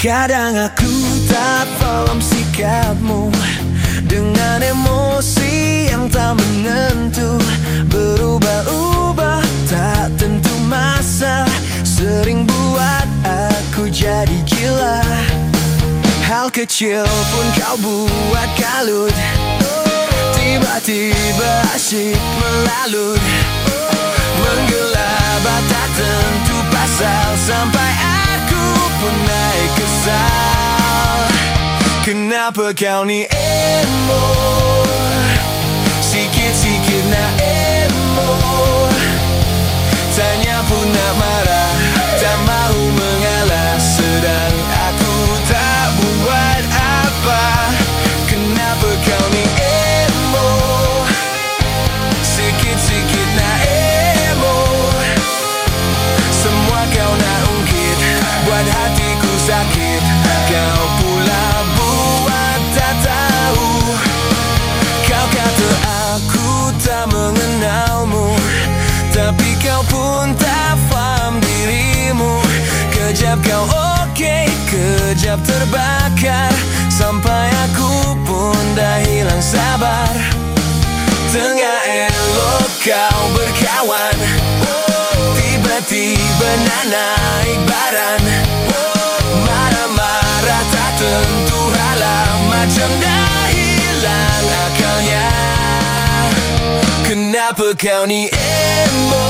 Kadang aku tak faham sikapmu. Dengan emosi yang tak menentu. Berubah-ubah tak tentu masa. Sering buat aku jadi gila. Hal kecil pun kau buat kalut. Tiba-tiba asyik melalut. Menggelabah tak tentu pasal Sampai aku pun naik kesal Kenapa kau ni emo Sikit-sikit faham dirimu. Kejap kau okey, kejap terbakar. Sampai aku pun dah hilang sabar. Tengah elok kau berkawan. Tiba-tiba nak naik baran. Marah-marah tak tentu halang. Macam dah hilang akalnya. Kenapa kau ni emo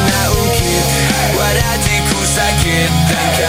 な受け笑ってくさけだけ